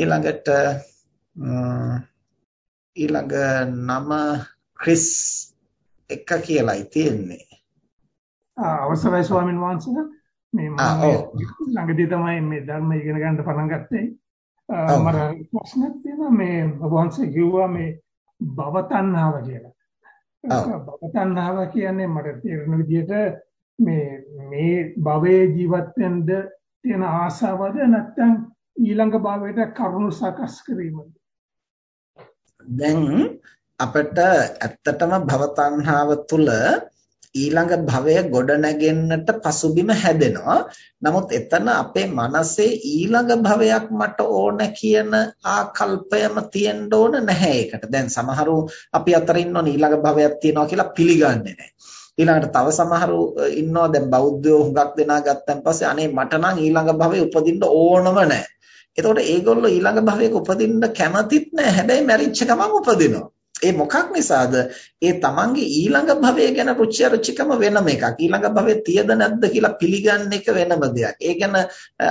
ඊළඟට ඊළඟ නම ක්‍රිස් එක කියලායි තියෙන්නේ. අවසරයි ස්වාමීන් වහන්සේ මේ මම ළඟදී තමයි මේ ධර්ම ඉගෙන ගන්න පටන් ගත්තේ. මම ප්‍රශ්නයක් තියෙනවා මේ වහන්සේ කිව්වා මේ භව තණ්හාව කියලා. භව තණ්හාව කියන්නේ මට තේරෙන විදිහට මේ මේ භවයේ ජීවත් වෙන්න තියෙන ආසාවද නැත්නම් ඊළඟ භවයට කරුණු සකස් කිරීමද? දැන් අපිට ඇත්තටම භව තණ්හාව තුල ඊළඟ භවය ගොඩ නැගෙන්නට පසුබිම හැදෙනවා. නමුත් එතන අපේ මනසේ ඊළඟ භවයක් මට ඕන කියන ආකල්පයම තියෙන්න ඕන නැහැ ඒකට. දැන් සමහරු අපි අතර ඉන්නෝනේ ඊළඟ භවයක් තියෙනවා කියලා පිළිගන්නේ නැහැ. ඊළඟට තව සමහරු ඉන්නවා දැන් බෞද්ධයෝ හුඟක් දෙනා ගත්තන් පස්සේ අනේ මට නම් ඊළඟ භවයේ උපදින්න ඕනම නැහැ. එතකොට ඒගොල්ලෝ ඊළඟ භවයක උපදින්න කැමතිත් නැහැ. හැබැයි මැරිච්ච ගමන් උපදිනවා. ඒ මොකක් නිසාද? ඒ තමන්ගේ ඊළඟ භවය ගැන රුචි අරුචිකම වෙනම එකක්. ඊළඟ භවය තියද නැද්ද කියලා පිළිගන්න එක වෙනම දෙයක්. ඒ ගැන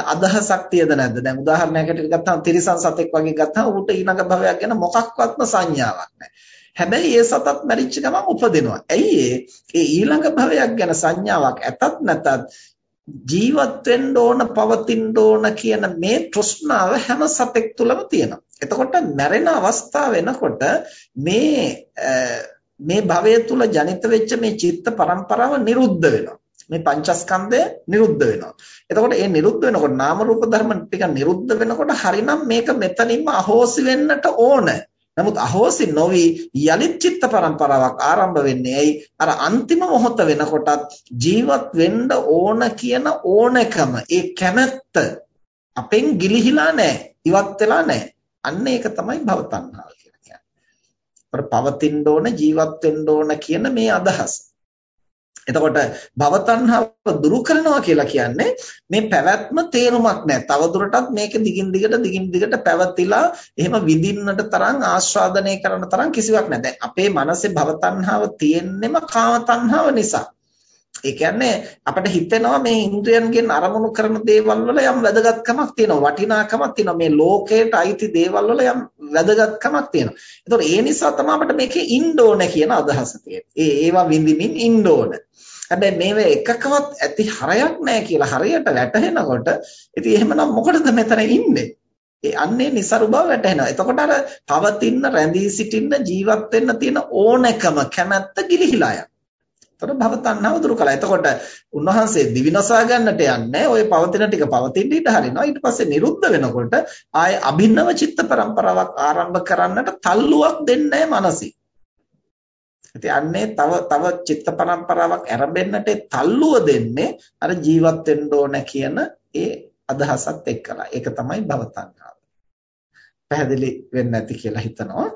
අදහසක් තියද නැද්ද? දැන් උදාහරණයකට ගත්තාම තිරිසන් සතෙක් වගේ ගත්තාම ඌට ඊළඟ භවයක් ගැන මොකක්වත්ම සංඥාවක් නැහැ. හැබැයි ඒ සතත් මැරිච්ච ගමන් උපදිනවා. ඇයි ඒ ඊළඟ භවයක් ගැන සංඥාවක් ඇතත් නැතත් ජීවත් වෙන්න ඕන පවතින්න ඕන කියන මේ තෘෂ්ණාව හැම සතෙක් තුළම තියෙනවා. එතකොට මැරෙන අවස්ථාව වෙනකොට මේ මේ භවය තුල ජනිත වෙච්ච මේ චිත්ත පරම්පරාව නිරුද්ධ වෙනවා. මේ පංචස්කන්ධය නිරුද්ධ වෙනවා. එතකොට මේ නිරුද්ධ වෙනකොට නාම රූප ධර්ම ටික නිරුද්ධ වෙනකොට හරිනම් මේක මෙතනින්ම අහෝසි වෙන්නට ඕන. නමුත් අහෝසි නොවි යලිත් චිත්ත පරම්පරාවක් ආරම්භ වෙන්නේ ඇයි අර අන්තිම මොහොත වෙනකොටත් ජීවත් වෙන්න ඕන කියන ඕනකම ඒ කැමැත්ත අපෙන් ගිලිහිලා නැහැ ඉවත් වෙලා නැහැ අන්න ඒක තමයි භව තණ්හාව කියලා කියන්නේ. පවතින්න ඕන ජීවත් වෙන්න ඕන කියන මේ අදහස. එතකොට භව තණ්හාව දුරු කරනවා කියලා කියන්නේ මේ පැවැත්ම තේරුමක් නැහැ. තව දුරටත් මේක දිගින් දිගට දිගින් දිගට පැවතිලා එහෙම විඳින්නට තරම් ආස්වාදනය කරන තරම් කිසිවක් නැහැ. දැන් අපේ මනසේ භව තණ්හාව තියෙන්නෙම කාම තණ්හාව නිසා. ඒ කියන්නේ අපිට හිතෙනවා මේ ඉන්ද්‍රයන්ගෙන් අරමුණු කරන දේවල් වල යම් වැදගත්කමක් තියෙනවා වටිනාකමක් තියෙනවා මේ ලෝකයට අයිති දේවල් වල යම් වැදගත්කමක් තියෙනවා. ඒතකොට ඒ නිසා තමයි අපිට මේකේ ඉන්න ඕන කියන අදහස තියෙන්නේ. ඒ ඒවා විඳින්මින් ඉන්න ඕන. හැබැයි මේව එකකවත් ඇති හරයක් නැහැ කියලා හරියට වැටහෙනකොට ඉතින් එහෙමනම් මොකටද මෙතන ඉන්නේ? ඒ අන්නේ નિසරු බව වැටහෙනවා. එතකොට අර පවතින රැඳී සිටින්න ජීවත් වෙන්න තියෙන ඕනකම කැමැත්ත ගිලිහිලා යනවා. එතකොට භව තණ්හාව දුරු කළා. එතකොට උන්වහන්සේ දිවිනසා ගන්නට යන්නේ ඔය පවතින ටික පවතින ඉඳ හරිනවා. ඊට පස්සේ නිරුද්ධ වෙනකොට ආය අභින්නව චිත්ත පරම්පරාවක් ආරම්භ කරන්නට තල්ලුවක් දෙන්නේ නැහැ ඉතින් අන්නේ තව තව චිත්ත පරම්පරාවක් ආරම්භෙන්නට තල්ලුව දෙන්නේ අර ජීවත් වෙන්න ඕන කියන ඒ අදහසත් එක්කලා. ඒක තමයි භව තණ්හාව. පැහැදිලි වෙන්නේ නැති කියලා හිතනවා.